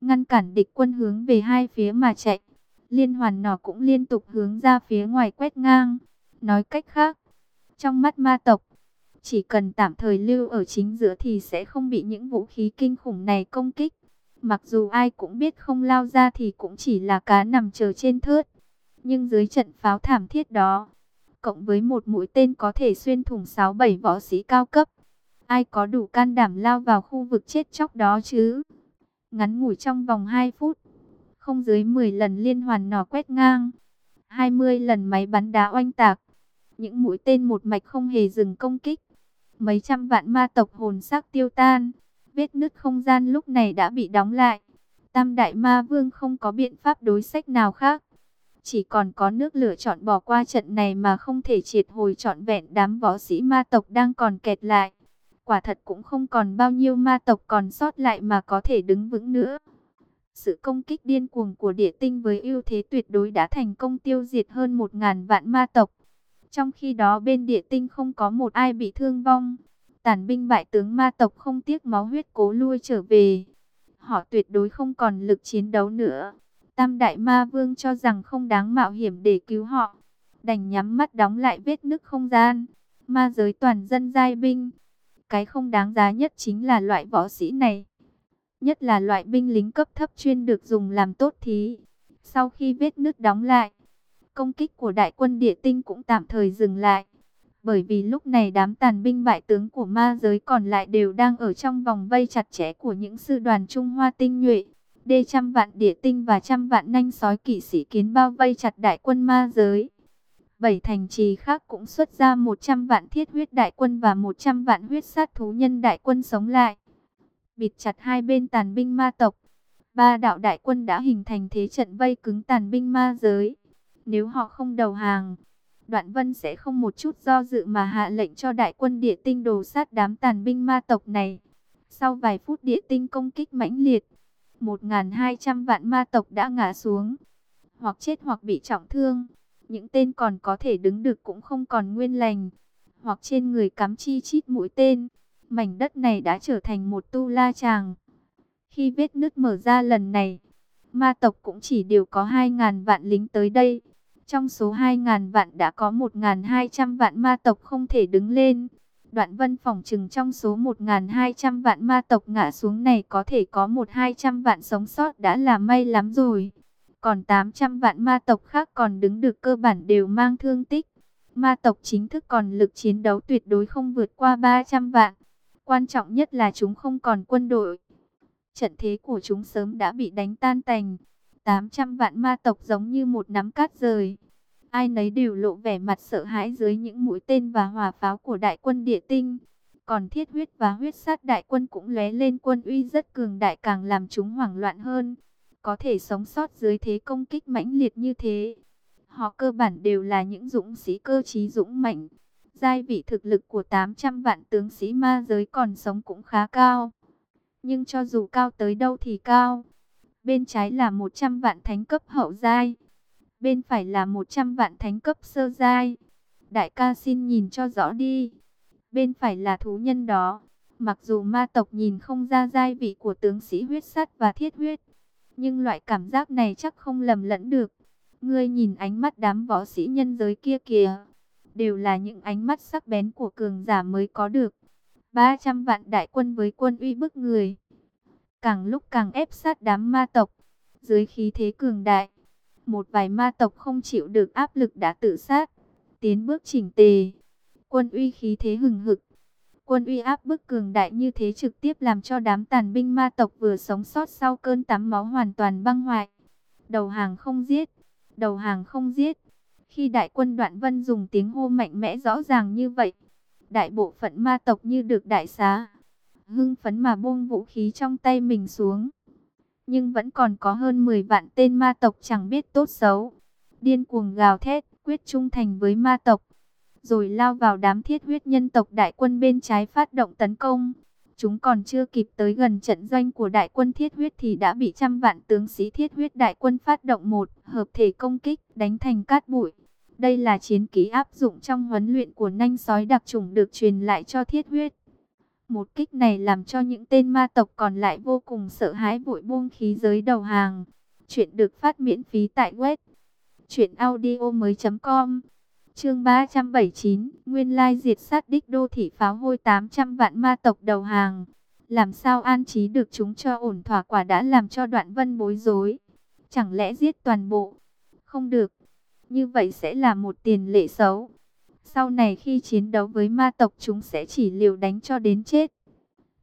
ngăn cản địch quân hướng về hai phía mà chạy. Liên hoàn nỏ cũng liên tục hướng ra phía ngoài quét ngang. Nói cách khác, trong mắt ma tộc, chỉ cần tạm thời lưu ở chính giữa thì sẽ không bị những vũ khí kinh khủng này công kích. Mặc dù ai cũng biết không lao ra thì cũng chỉ là cá nằm chờ trên thớt. Nhưng dưới trận pháo thảm thiết đó, cộng với một mũi tên có thể xuyên thủng 6-7 võ sĩ cao cấp, ai có đủ can đảm lao vào khu vực chết chóc đó chứ? Ngắn ngủi trong vòng 2 phút, không dưới 10 lần liên hoàn nỏ quét ngang, 20 lần máy bắn đá oanh tạc, những mũi tên một mạch không hề dừng công kích. Mấy trăm vạn ma tộc hồn xác tiêu tan, vết nứt không gian lúc này đã bị đóng lại. Tam đại ma vương không có biện pháp đối sách nào khác. Chỉ còn có nước lửa chọn bỏ qua trận này mà không thể triệt hồi trọn vẹn đám võ sĩ ma tộc đang còn kẹt lại. Quả thật cũng không còn bao nhiêu ma tộc còn sót lại mà có thể đứng vững nữa. Sự công kích điên cuồng của địa tinh với ưu thế tuyệt đối đã thành công tiêu diệt hơn một ngàn vạn ma tộc. Trong khi đó bên địa tinh không có một ai bị thương vong. Tàn binh bại tướng ma tộc không tiếc máu huyết cố lui trở về. Họ tuyệt đối không còn lực chiến đấu nữa. Tam đại ma vương cho rằng không đáng mạo hiểm để cứu họ. Đành nhắm mắt đóng lại vết nứt không gian. Ma giới toàn dân giai binh. Cái không đáng giá nhất chính là loại võ sĩ này. Nhất là loại binh lính cấp thấp chuyên được dùng làm tốt thí. Sau khi vết nứt đóng lại, công kích của đại quân địa tinh cũng tạm thời dừng lại. Bởi vì lúc này đám tàn binh bại tướng của ma giới còn lại đều đang ở trong vòng vây chặt chẽ của những sư đoàn Trung Hoa tinh nhuệ. Đê trăm vạn địa tinh và trăm vạn nanh sói kỵ sĩ kiến bao vây chặt đại quân ma giới. Bảy thành trì khác cũng xuất ra 100 vạn thiết huyết đại quân và 100 vạn huyết sát thú nhân đại quân sống lại. Bịt chặt hai bên tàn binh ma tộc. Ba đạo đại quân đã hình thành thế trận vây cứng tàn binh ma giới. Nếu họ không đầu hàng, Đoạn Vân sẽ không một chút do dự mà hạ lệnh cho đại quân địa tinh đồ sát đám tàn binh ma tộc này. Sau vài phút địa tinh công kích mãnh liệt, 1.200 vạn ma tộc đã ngã xuống, hoặc chết hoặc bị trọng thương. Những tên còn có thể đứng được cũng không còn nguyên lành, hoặc trên người cắm chi chít mũi tên. Mảnh đất này đã trở thành một tu la tràng. Khi vết nứt mở ra lần này, ma tộc cũng chỉ đều có 2.000 vạn lính tới đây. Trong số 2.000 vạn đã có 1.200 vạn ma tộc không thể đứng lên. Đoạn vân phòng trừng trong số 1.200 vạn ma tộc ngã xuống này có thể có 1-200 vạn sống sót đã là may lắm rồi. Còn 800 vạn ma tộc khác còn đứng được cơ bản đều mang thương tích. Ma tộc chính thức còn lực chiến đấu tuyệt đối không vượt qua 300 vạn. Quan trọng nhất là chúng không còn quân đội. Trận thế của chúng sớm đã bị đánh tan tành. 800 vạn ma tộc giống như một nắm cát rời. Ai nấy đều lộ vẻ mặt sợ hãi dưới những mũi tên và hỏa pháo của đại quân địa tinh. Còn thiết huyết và huyết sát đại quân cũng lóe lên quân uy rất cường đại càng làm chúng hoảng loạn hơn. Có thể sống sót dưới thế công kích mãnh liệt như thế. Họ cơ bản đều là những dũng sĩ cơ trí dũng mạnh. Giai vị thực lực của 800 vạn tướng sĩ ma giới còn sống cũng khá cao. Nhưng cho dù cao tới đâu thì cao Bên trái là 100 vạn thánh cấp hậu giai. Bên phải là 100 vạn thánh cấp sơ giai. Đại ca xin nhìn cho rõ đi. Bên phải là thú nhân đó. Mặc dù ma tộc nhìn không ra giai vị của tướng sĩ huyết sắt và thiết huyết. Nhưng loại cảm giác này chắc không lầm lẫn được. Ngươi nhìn ánh mắt đám võ sĩ nhân giới kia kìa. Đều là những ánh mắt sắc bén của cường giả mới có được. 300 vạn đại quân với quân uy bức người càng lúc càng ép sát đám ma tộc. Dưới khí thế cường đại, một vài ma tộc không chịu được áp lực đã tự sát, tiến bước chỉnh tề. Quân uy khí thế hừng hực, quân uy áp bức cường đại như thế trực tiếp làm cho đám tàn binh ma tộc vừa sống sót sau cơn tắm máu hoàn toàn băng hoại. Đầu hàng không giết, đầu hàng không giết. Khi đại quân đoạn vân dùng tiếng hô mạnh mẽ rõ ràng như vậy, đại bộ phận ma tộc như được đại xá hưng phấn mà buông vũ khí trong tay mình xuống. Nhưng vẫn còn có hơn 10 vạn tên ma tộc chẳng biết tốt xấu. Điên cuồng gào thét, quyết trung thành với ma tộc. Rồi lao vào đám thiết huyết nhân tộc đại quân bên trái phát động tấn công. Chúng còn chưa kịp tới gần trận doanh của đại quân thiết huyết thì đã bị trăm vạn tướng sĩ thiết huyết đại quân phát động một hợp thể công kích, đánh thành cát bụi. Đây là chiến ký áp dụng trong huấn luyện của nanh sói đặc trùng được truyền lại cho thiết huyết. Một kích này làm cho những tên ma tộc còn lại vô cùng sợ hãi vội buông khí giới đầu hàng. Chuyện được phát miễn phí tại web truyệnaudiomoi.com. Chương 379, Nguyên lai diệt sát đích đô thị pháo hôi 800 vạn ma tộc đầu hàng. Làm sao an trí được chúng cho ổn thỏa quả đã làm cho Đoạn Vân bối rối. Chẳng lẽ giết toàn bộ? Không được. Như vậy sẽ là một tiền lệ xấu. Sau này khi chiến đấu với ma tộc chúng sẽ chỉ liều đánh cho đến chết.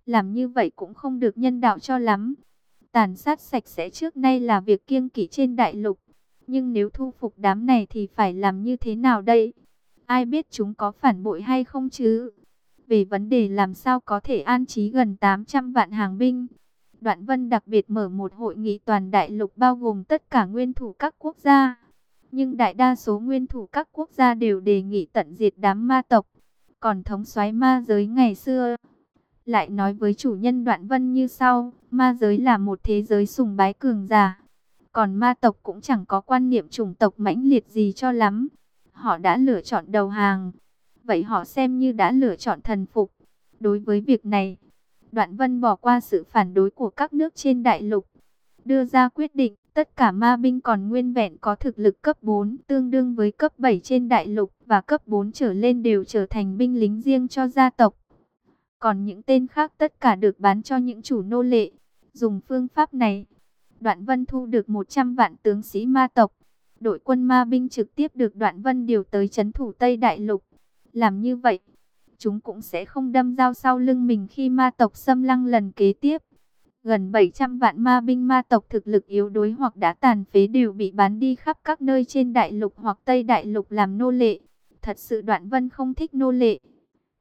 Làm như vậy cũng không được nhân đạo cho lắm. Tàn sát sạch sẽ trước nay là việc kiêng kỵ trên đại lục. Nhưng nếu thu phục đám này thì phải làm như thế nào đây? Ai biết chúng có phản bội hay không chứ? Về vấn đề làm sao có thể an trí gần 800 vạn hàng binh. Đoạn Vân đặc biệt mở một hội nghị toàn đại lục bao gồm tất cả nguyên thủ các quốc gia. Nhưng đại đa số nguyên thủ các quốc gia đều đề nghị tận diệt đám ma tộc. Còn thống soái ma giới ngày xưa lại nói với chủ nhân Đoạn Vân như sau, ma giới là một thế giới sùng bái cường giả. Còn ma tộc cũng chẳng có quan niệm chủng tộc mãnh liệt gì cho lắm. Họ đã lựa chọn đầu hàng. Vậy họ xem như đã lựa chọn thần phục. Đối với việc này, Đoạn Vân bỏ qua sự phản đối của các nước trên đại lục. Đưa ra quyết định, tất cả ma binh còn nguyên vẹn có thực lực cấp 4 tương đương với cấp 7 trên đại lục và cấp 4 trở lên đều trở thành binh lính riêng cho gia tộc. Còn những tên khác tất cả được bán cho những chủ nô lệ. Dùng phương pháp này, Đoạn Vân thu được 100 vạn tướng sĩ ma tộc. Đội quân ma binh trực tiếp được Đoạn Vân điều tới chấn thủ Tây Đại Lục. Làm như vậy, chúng cũng sẽ không đâm dao sau lưng mình khi ma tộc xâm lăng lần kế tiếp. Gần 700 vạn ma binh ma tộc thực lực yếu đuối hoặc đã tàn phế đều bị bán đi khắp các nơi trên đại lục hoặc Tây Đại Lục làm nô lệ. Thật sự Đoạn Vân không thích nô lệ.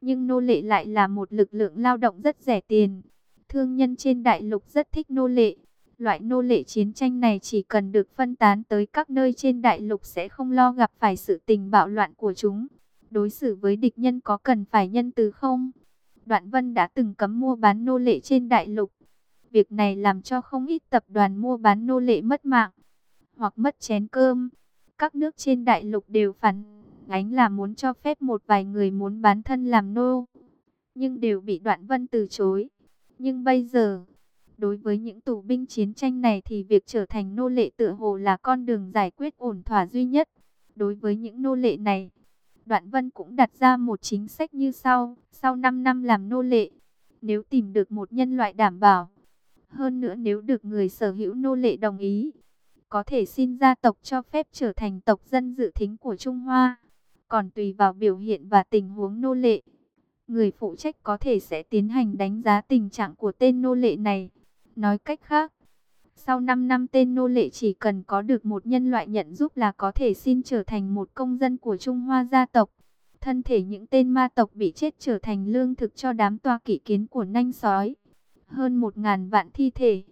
Nhưng nô lệ lại là một lực lượng lao động rất rẻ tiền. Thương nhân trên đại lục rất thích nô lệ. Loại nô lệ chiến tranh này chỉ cần được phân tán tới các nơi trên đại lục sẽ không lo gặp phải sự tình bạo loạn của chúng. Đối xử với địch nhân có cần phải nhân từ không? Đoạn Vân đã từng cấm mua bán nô lệ trên đại lục. Việc này làm cho không ít tập đoàn mua bán nô lệ mất mạng hoặc mất chén cơm. Các nước trên đại lục đều phản ánh là muốn cho phép một vài người muốn bán thân làm nô, nhưng đều bị Đoạn Vân từ chối. Nhưng bây giờ, đối với những tù binh chiến tranh này thì việc trở thành nô lệ tựa hồ là con đường giải quyết ổn thỏa duy nhất. Đối với những nô lệ này, Đoạn Vân cũng đặt ra một chính sách như sau, sau 5 năm làm nô lệ, nếu tìm được một nhân loại đảm bảo, hơn nữa nếu được người sở hữu nô lệ đồng ý, có thể xin gia tộc cho phép trở thành tộc dân dự thính của Trung Hoa còn tùy vào biểu hiện và tình huống nô lệ. Người phụ trách có thể sẽ tiến hành đánh giá tình trạng của tên nô lệ này. Nói cách khác, sau 5 năm tên nô lệ chỉ cần có được một nhân loại nhận giúp là có thể xin trở thành một công dân của Trung Hoa gia tộc. Thân thể những tên ma tộc bị chết trở thành lương thực cho đám toa kỵ kiến của nanh sói. Hơn một ngàn vạn thi thể.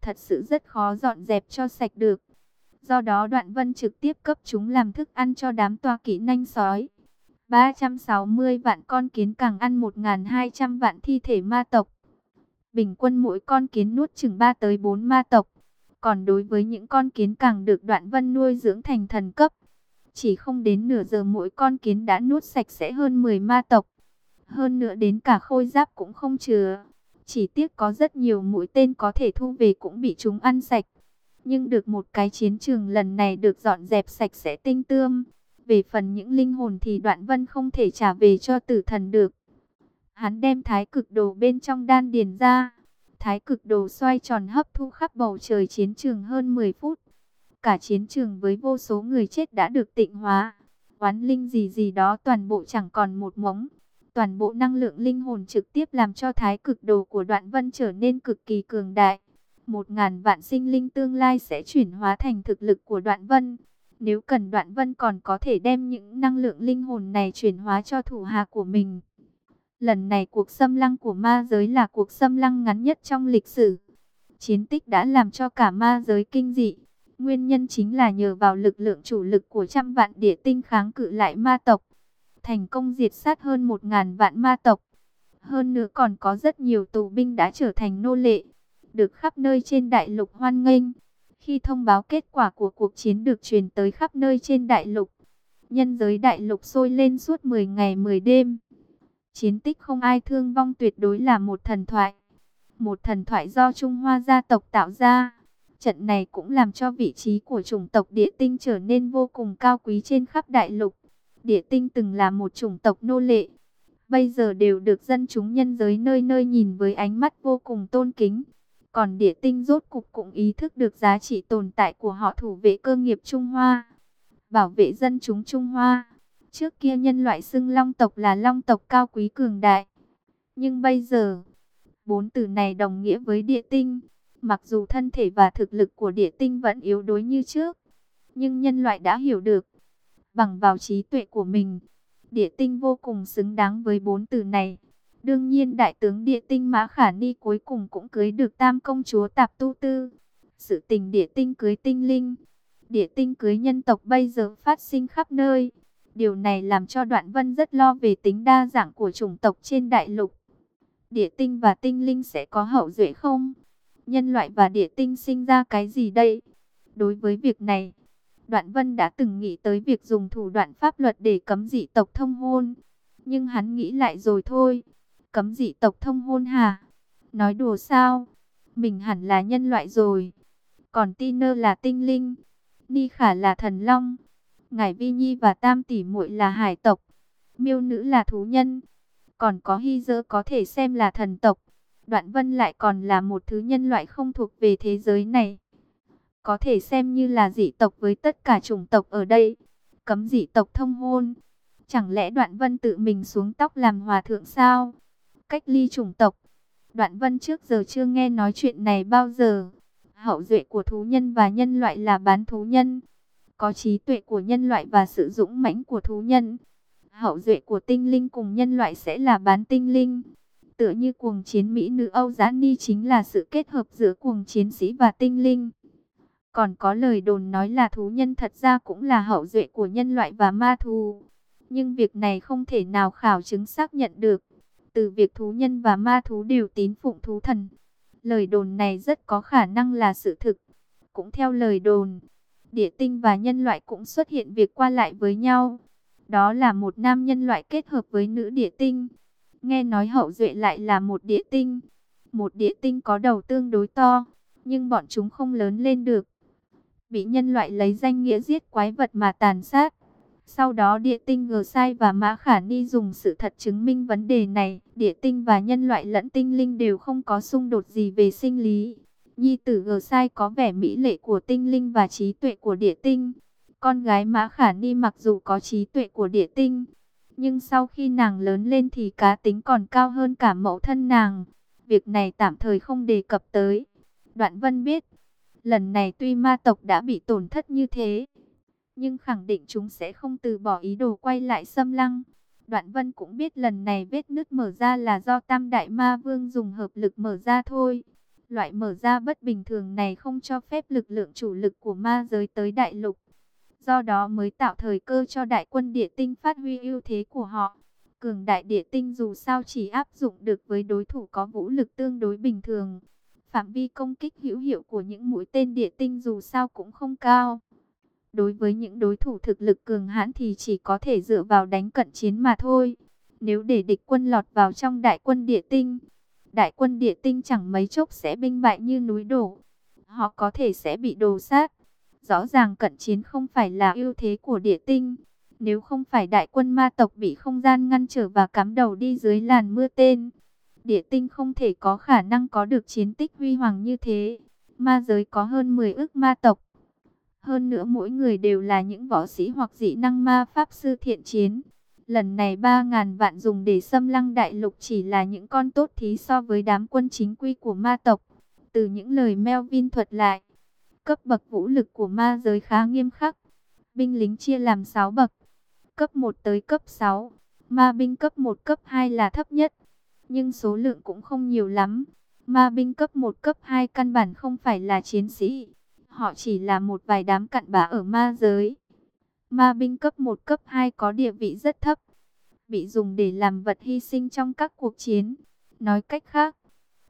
Thật sự rất khó dọn dẹp cho sạch được. Do đó Đoạn Vân trực tiếp cấp chúng làm thức ăn cho đám toa kỷ nanh sói. 360 vạn con kiến càng ăn 1.200 vạn thi thể ma tộc. Bình quân mỗi con kiến nuốt chừng 3 tới 4 ma tộc. Còn đối với những con kiến càng được Đoạn Vân nuôi dưỡng thành thần cấp. Chỉ không đến nửa giờ mỗi con kiến đã nuốt sạch sẽ hơn 10 ma tộc. Hơn nữa đến cả khôi giáp cũng không chứa. Chỉ tiếc có rất nhiều mũi tên có thể thu về cũng bị chúng ăn sạch nhưng được một cái chiến trường lần này được dọn dẹp sạch sẽ tinh tươm. Về phần những linh hồn thì đoạn vân không thể trả về cho tử thần được. Hắn đem thái cực đồ bên trong đan điền ra. Thái cực đồ xoay tròn hấp thu khắp bầu trời chiến trường hơn 10 phút. Cả chiến trường với vô số người chết đã được tịnh hóa. Oán linh gì gì đó toàn bộ chẳng còn một mống. Toàn bộ năng lượng linh hồn trực tiếp làm cho thái cực đồ của đoạn vân trở nên cực kỳ cường đại một ngàn vạn sinh linh tương lai sẽ chuyển hóa thành thực lực của đoạn vân. Nếu cần đoạn vân còn có thể đem những năng lượng linh hồn này chuyển hóa cho thủ hạ của mình. Lần này cuộc xâm lăng của ma giới là cuộc xâm lăng ngắn nhất trong lịch sử. Chiến tích đã làm cho cả ma giới kinh dị. Nguyên nhân chính là nhờ vào lực lượng chủ lực của trăm vạn địa tinh kháng cự lại ma tộc. Thành công diệt sát hơn một ngàn vạn ma tộc. Hơn nữa còn có rất nhiều tù binh đã trở thành nô lệ được khắp nơi trên đại lục hoan nghênh. Khi thông báo kết quả của cuộc chiến được truyền tới khắp nơi trên đại lục, nhân giới đại lục sôi lên suốt 10 ngày 10 đêm. Chiến tích không ai thương vong tuyệt đối là một thần thoại. Một thần thoại do Trung Hoa gia tộc tạo ra. Trận này cũng làm cho vị trí của chủng tộc địa tinh trở nên vô cùng cao quý trên khắp đại lục. Địa tinh từng là một chủng tộc nô lệ. Bây giờ đều được dân chúng nhân giới nơi nơi nhìn với ánh mắt vô cùng tôn kính. Còn địa tinh rốt cục cũng ý thức được giá trị tồn tại của họ thủ vệ cơ nghiệp Trung Hoa. Bảo vệ dân chúng Trung Hoa. Trước kia nhân loại xưng long tộc là long tộc cao quý cường đại. Nhưng bây giờ, bốn từ này đồng nghĩa với địa tinh. Mặc dù thân thể và thực lực của địa tinh vẫn yếu đuối như trước, nhưng nhân loại đã hiểu được, bằng vào trí tuệ của mình, địa tinh vô cùng xứng đáng với bốn từ này. Đương nhiên đại tướng địa tinh Mã Khả Ni cuối cùng cũng cưới được tam công chúa Tạp Tu Tư. Sự tình địa tinh cưới tinh linh, địa tinh cưới nhân tộc bây giờ phát sinh khắp nơi. Điều này làm cho Đoạn Vân rất lo về tính đa dạng của chủng tộc trên đại lục. Địa tinh và tinh linh sẽ có hậu duệ không? Nhân loại và địa tinh sinh ra cái gì đây? Đối với việc này, Đoạn Vân đã từng nghĩ tới việc dùng thủ đoạn pháp luật để cấm dị tộc thông hôn. Nhưng hắn nghĩ lại rồi thôi. Cấm dị tộc thông hôn hả? Nói đùa sao? Mình hẳn là nhân loại rồi. Còn Tiner là tinh linh. Ni Khả là thần long. Ngải Vi Nhi và Tam Tỷ muội là hải tộc. Miêu nữ là thú nhân. Còn có Hy Dơ có thể xem là thần tộc. Đoạn Vân lại còn là một thứ nhân loại không thuộc về thế giới này. Có thể xem như là dị tộc với tất cả chủng tộc ở đây. Cấm dị tộc thông hôn. Chẳng lẽ Đoạn Vân tự mình xuống tóc làm hòa thượng sao? Cách ly chủng tộc. Đoạn Vân trước giờ chưa nghe nói chuyện này bao giờ. Hậu duệ của thú nhân và nhân loại là bán thú nhân. Có trí tuệ của nhân loại và sự dũng mãnh của thú nhân. Hậu duệ của tinh linh cùng nhân loại sẽ là bán tinh linh. Tựa như cuồng chiến Mỹ nữ Âu Giã Ni chính là sự kết hợp giữa cuồng chiến sĩ và tinh linh. Còn có lời đồn nói là thú nhân thật ra cũng là hậu duệ của nhân loại và ma thú. Nhưng việc này không thể nào khảo chứng xác nhận được. Từ việc thú nhân và ma thú đều tín phụng thú thần. Lời đồn này rất có khả năng là sự thực. Cũng theo lời đồn, địa tinh và nhân loại cũng xuất hiện việc qua lại với nhau. Đó là một nam nhân loại kết hợp với nữ địa tinh. Nghe nói hậu duệ lại là một địa tinh. Một địa tinh có đầu tương đối to, nhưng bọn chúng không lớn lên được. Bị nhân loại lấy danh nghĩa giết quái vật mà tàn sát. Sau đó địa tinh ngờ Sai và Mã Khả Ni dùng sự thật chứng minh vấn đề này. Địa tinh và nhân loại lẫn tinh linh đều không có xung đột gì về sinh lý. Nhi tử gờ Sai có vẻ mỹ lệ của tinh linh và trí tuệ của địa tinh. Con gái Mã Khả Ni mặc dù có trí tuệ của địa tinh, nhưng sau khi nàng lớn lên thì cá tính còn cao hơn cả mẫu thân nàng. Việc này tạm thời không đề cập tới. Đoạn Vân biết, lần này tuy ma tộc đã bị tổn thất như thế, nhưng khẳng định chúng sẽ không từ bỏ ý đồ quay lại xâm lăng. Đoạn Vân cũng biết lần này vết nứt mở ra là do Tam Đại Ma Vương dùng hợp lực mở ra thôi. Loại mở ra bất bình thường này không cho phép lực lượng chủ lực của ma giới tới đại lục. Do đó mới tạo thời cơ cho đại quân địa tinh phát huy ưu thế của họ. Cường đại địa tinh dù sao chỉ áp dụng được với đối thủ có vũ lực tương đối bình thường. Phạm vi công kích hữu hiệu của những mũi tên địa tinh dù sao cũng không cao. Đối với những đối thủ thực lực cường hãn thì chỉ có thể dựa vào đánh cận chiến mà thôi. Nếu để địch quân lọt vào trong đại quân địa tinh, đại quân địa tinh chẳng mấy chốc sẽ binh bại như núi đổ. Họ có thể sẽ bị đồ sát. Rõ ràng cận chiến không phải là ưu thế của địa tinh. Nếu không phải đại quân ma tộc bị không gian ngăn trở và cắm đầu đi dưới làn mưa tên, địa tinh không thể có khả năng có được chiến tích huy hoàng như thế. Ma giới có hơn 10 ước ma tộc. Hơn nữa mỗi người đều là những võ sĩ hoặc dị năng ma pháp sư thiện chiến. Lần này 3.000 vạn dùng để xâm lăng đại lục chỉ là những con tốt thí so với đám quân chính quy của ma tộc. Từ những lời Melvin thuật lại, Cấp bậc vũ lực của ma giới khá nghiêm khắc. Binh lính chia làm 6 bậc. Cấp 1 tới cấp 6. Ma binh cấp 1 cấp 2 là thấp nhất. Nhưng số lượng cũng không nhiều lắm. Ma binh cấp 1 cấp 2 căn bản không phải là chiến sĩ. Họ chỉ là một vài đám cặn bã ở ma giới. Ma binh cấp 1 cấp 2 có địa vị rất thấp. Bị dùng để làm vật hy sinh trong các cuộc chiến. Nói cách khác,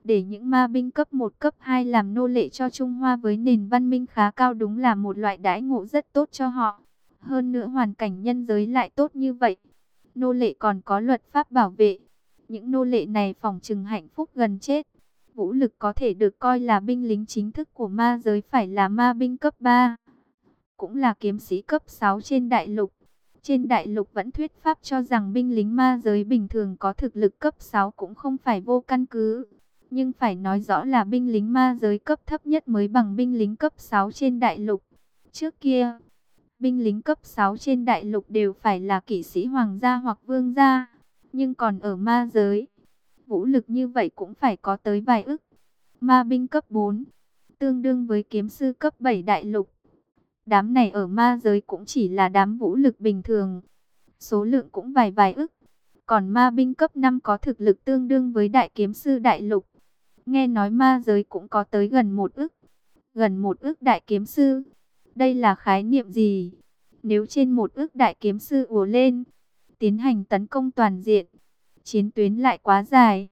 để những ma binh cấp 1 cấp 2 làm nô lệ cho Trung Hoa với nền văn minh khá cao đúng là một loại đãi ngộ rất tốt cho họ. Hơn nữa hoàn cảnh nhân giới lại tốt như vậy. Nô lệ còn có luật pháp bảo vệ. Những nô lệ này phòng trừng hạnh phúc gần chết. Vũ lực có thể được coi là binh lính chính thức của ma giới phải là ma binh cấp 3. Cũng là kiếm sĩ cấp 6 trên đại lục. Trên đại lục vẫn thuyết pháp cho rằng binh lính ma giới bình thường có thực lực cấp 6 cũng không phải vô căn cứ. Nhưng phải nói rõ là binh lính ma giới cấp thấp nhất mới bằng binh lính cấp 6 trên đại lục. Trước kia, binh lính cấp 6 trên đại lục đều phải là kỵ sĩ hoàng gia hoặc vương gia. Nhưng còn ở ma giới, vũ lực như vậy cũng phải có tới vài ức. Ma binh cấp 4, tương đương với kiếm sư cấp 7 đại lục. Đám này ở ma giới cũng chỉ là đám vũ lực bình thường. Số lượng cũng vài vài ức. Còn ma binh cấp 5 có thực lực tương đương với đại kiếm sư đại lục. Nghe nói ma giới cũng có tới gần một ức. Gần một ức đại kiếm sư. Đây là khái niệm gì? Nếu trên một ức đại kiếm sư ùa lên, tiến hành tấn công toàn diện, chiến tuyến lại quá dài.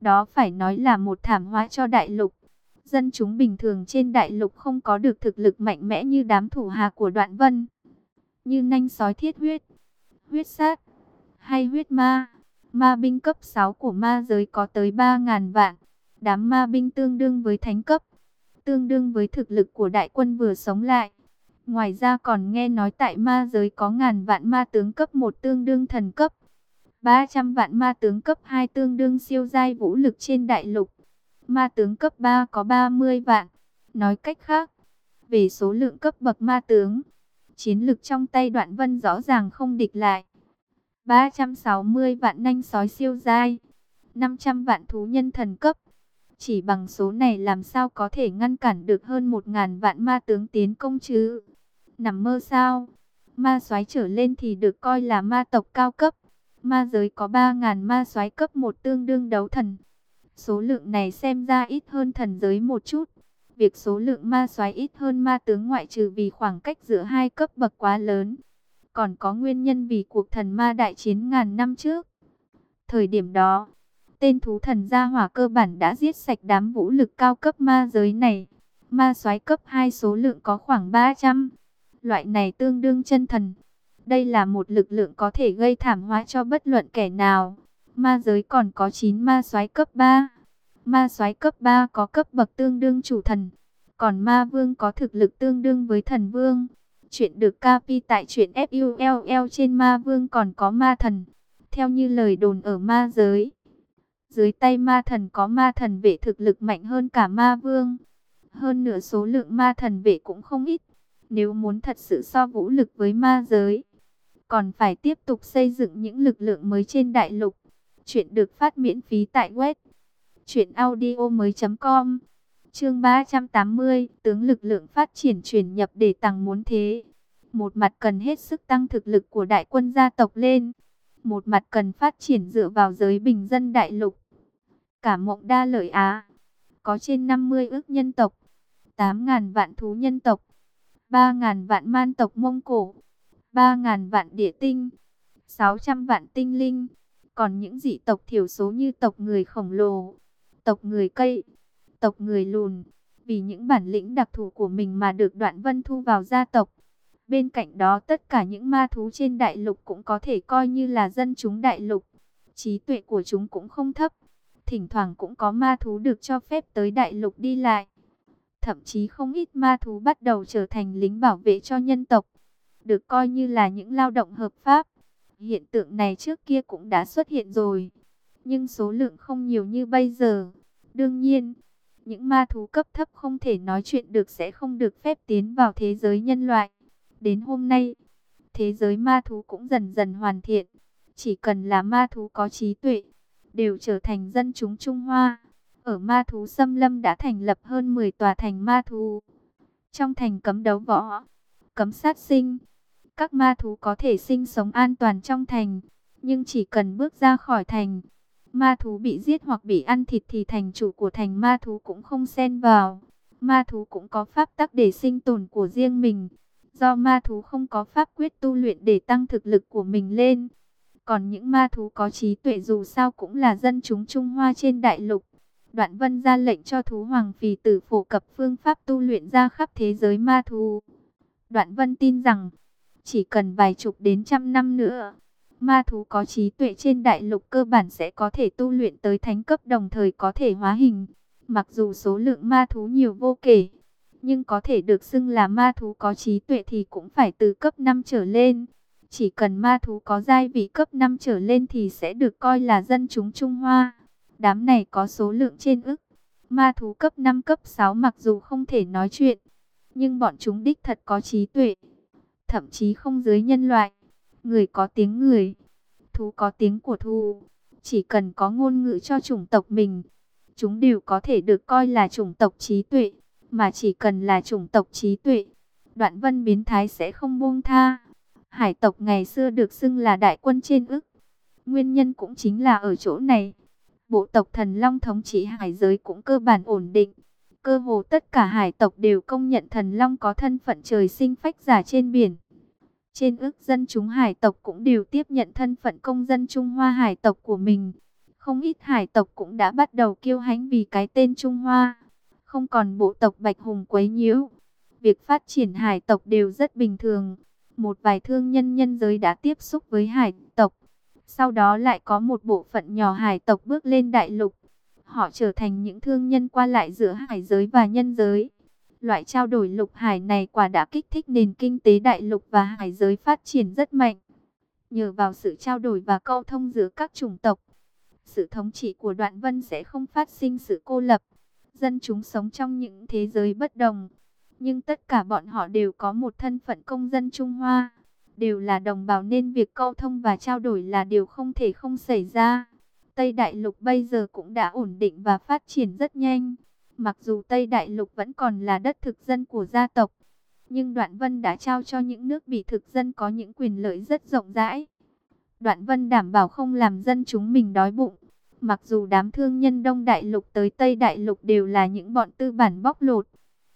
Đó phải nói là một thảm họa cho đại lục. Dân chúng bình thường trên đại lục không có được thực lực mạnh mẽ như đám thủ hà của đoạn vân. Như nanh sói thiết huyết, huyết sát, hay huyết ma. Ma binh cấp 6 của ma giới có tới 3.000 vạn. Đám ma binh tương đương với thánh cấp, tương đương với thực lực của đại quân vừa sống lại. Ngoài ra còn nghe nói tại ma giới có ngàn vạn ma tướng cấp 1 tương đương thần cấp. 300 vạn ma tướng cấp 2 tương đương siêu giai vũ lực trên đại lục. Ma tướng cấp 3 có 30 vạn. Nói cách khác, về số lượng cấp bậc ma tướng, chiến lực trong tay đoạn vân rõ ràng không địch lại. 360 vạn nanh sói siêu dai, 500 vạn thú nhân thần cấp. Chỉ bằng số này làm sao có thể ngăn cản được hơn 1.000 vạn ma tướng tiến công chứ? Nằm mơ sao? Ma soái trở lên thì được coi là ma tộc cao cấp. Ma giới có 3.000 ma soái cấp 1 tương đương đấu thần. Số lượng này xem ra ít hơn thần giới một chút. Việc số lượng ma soái ít hơn ma tướng ngoại trừ vì khoảng cách giữa hai cấp bậc quá lớn. Còn có nguyên nhân vì cuộc thần ma đại chiến ngàn năm trước. Thời điểm đó, tên thú thần gia hỏa cơ bản đã giết sạch đám vũ lực cao cấp ma giới này. Ma soái cấp 2 số lượng có khoảng 300. Loại này tương đương chân thần. Đây là một lực lượng có thể gây thảm họa cho bất luận kẻ nào. Ma giới còn có 9 ma soái cấp 3. Ma soái cấp 3 có cấp bậc tương đương chủ thần. Còn ma vương có thực lực tương đương với thần vương. Chuyện được capi tại truyện FULL trên ma vương còn có ma thần. Theo như lời đồn ở ma giới. Dưới tay ma thần có ma thần vệ thực lực mạnh hơn cả ma vương. Hơn nửa số lượng ma thần vệ cũng không ít. Nếu muốn thật sự so vũ lực với ma giới, còn phải tiếp tục xây dựng những lực lượng mới trên đại lục. Chuyện được phát miễn phí tại web Chuyện audio mới com Chương 380, tướng lực lượng phát triển chuyển nhập để tăng muốn thế. Một mặt cần hết sức tăng thực lực của đại quân gia tộc lên, một mặt cần phát triển dựa vào giới bình dân đại lục. Cả mộng đa lợi Á, có trên 50 ước nhân tộc, 8.000 vạn thú nhân tộc, 3.000 vạn man tộc Mông Cổ, 3.000 vạn địa tinh, 600 vạn tinh linh, còn những dị tộc thiểu số như tộc người khổng lồ, tộc người cây, tộc người lùn, vì những bản lĩnh đặc thù của mình mà được đoạn vân thu vào gia tộc. Bên cạnh đó tất cả những ma thú trên đại lục cũng có thể coi như là dân chúng đại lục. Trí tuệ của chúng cũng không thấp. Thỉnh thoảng cũng có ma thú được cho phép tới đại lục đi lại. Thậm chí không ít ma thú bắt đầu trở thành lính bảo vệ cho nhân tộc. Được coi như là những lao động hợp pháp. Hiện tượng này trước kia cũng đã xuất hiện rồi. Nhưng số lượng không nhiều như bây giờ. Đương nhiên, những ma thú cấp thấp không thể nói chuyện được sẽ không được phép tiến vào thế giới nhân loại. Đến hôm nay, thế giới ma thú cũng dần dần hoàn thiện. Chỉ cần là ma thú có trí tuệ, đều trở thành dân chúng Trung Hoa. Ở ma thú xâm lâm đã thành lập hơn 10 tòa thành ma thú. Trong thành cấm đấu võ, cấm sát sinh, các ma thú có thể sinh sống an toàn trong thành, nhưng chỉ cần bước ra khỏi thành, ma thú bị giết hoặc bị ăn thịt thì thành chủ của thành ma thú cũng không xen vào. Ma thú cũng có pháp tắc để sinh tồn của riêng mình. Do ma thú không có pháp quyết tu luyện để tăng thực lực của mình lên. Còn những ma thú có trí tuệ dù sao cũng là dân chúng Trung Hoa trên đại lục. Đoạn vân ra lệnh cho thú hoàng phì tử phổ cập phương pháp tu luyện ra khắp thế giới ma thú. Đoạn vân tin rằng, chỉ cần vài chục đến trăm năm nữa, Ma thú có trí tuệ trên đại lục cơ bản sẽ có thể tu luyện tới thánh cấp đồng thời có thể hóa hình. Mặc dù số lượng ma thú nhiều vô kể, nhưng có thể được xưng là ma thú có trí tuệ thì cũng phải từ cấp 5 trở lên. Chỉ cần ma thú có giai vị cấp 5 trở lên thì sẽ được coi là dân chúng Trung Hoa. Đám này có số lượng trên ức. Ma thú cấp 5 cấp 6 mặc dù không thể nói chuyện, nhưng bọn chúng đích thật có trí tuệ. Thậm chí không dưới nhân loại. Người có tiếng người, thú có tiếng của thú. Chỉ cần có ngôn ngữ cho chủng tộc mình, chúng đều có thể được coi là chủng tộc trí tuệ. Mà chỉ cần là chủng tộc trí tuệ, đoạn vân biến thái sẽ không buông tha. Hải tộc ngày xưa được xưng là đại quân trên ức. Nguyên nhân cũng chính là ở chỗ này. Bộ tộc thần long thống trị hải giới cũng cơ bản ổn định. Cơ hồ tất cả hải tộc đều công nhận thần long có thân phận trời sinh phách giả trên biển. Trên ước dân chúng hải tộc cũng đều tiếp nhận thân phận công dân Trung Hoa hải tộc của mình. Không ít hải tộc cũng đã bắt đầu kiêu hãnh vì cái tên Trung Hoa. Không còn bộ tộc Bạch Hùng quấy nhiễu. Việc phát triển hải tộc đều rất bình thường. Một vài thương nhân nhân giới đã tiếp xúc với hải tộc. Sau đó lại có một bộ phận nhỏ hải tộc bước lên đại lục. Họ trở thành những thương nhân qua lại giữa hải giới và nhân giới. Loại trao đổi lục hải này quả đã kích thích nền kinh tế đại lục và hải giới phát triển rất mạnh. Nhờ vào sự trao đổi và câu thông giữa các chủng tộc, sự thống trị của đoạn vân sẽ không phát sinh sự cô lập. Dân chúng sống trong những thế giới bất đồng, nhưng tất cả bọn họ đều có một thân phận công dân Trung Hoa, đều là đồng bào nên việc câu thông và trao đổi là điều không thể không xảy ra. Tây Đại Lục bây giờ cũng đã ổn định và phát triển rất nhanh. Mặc dù Tây Đại Lục vẫn còn là đất thực dân của gia tộc, nhưng Đoạn Vân đã trao cho những nước bị thực dân có những quyền lợi rất rộng rãi. Đoạn Vân đảm bảo không làm dân chúng mình đói bụng. Mặc dù đám thương nhân Đông Đại Lục tới Tây Đại Lục đều là những bọn tư bản bóc lột,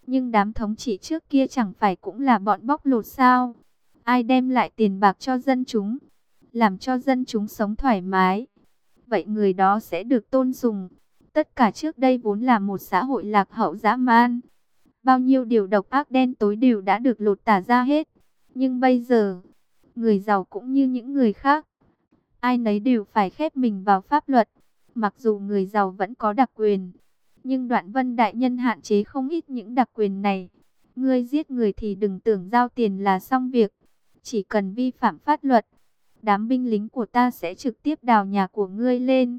nhưng đám thống trị trước kia chẳng phải cũng là bọn bóc lột sao? Ai đem lại tiền bạc cho dân chúng, làm cho dân chúng sống thoải mái. Vậy người đó sẽ được tôn sùng. Tất cả trước đây vốn là một xã hội lạc hậu dã man. Bao nhiêu điều độc ác đen tối đều đã được lột tả ra hết. Nhưng bây giờ, người giàu cũng như những người khác. Ai nấy đều phải khép mình vào pháp luật. Mặc dù người giàu vẫn có đặc quyền. Nhưng đoạn vân đại nhân hạn chế không ít những đặc quyền này. Ngươi giết người thì đừng tưởng giao tiền là xong việc. Chỉ cần vi phạm pháp luật, đám binh lính của ta sẽ trực tiếp đào nhà của ngươi lên.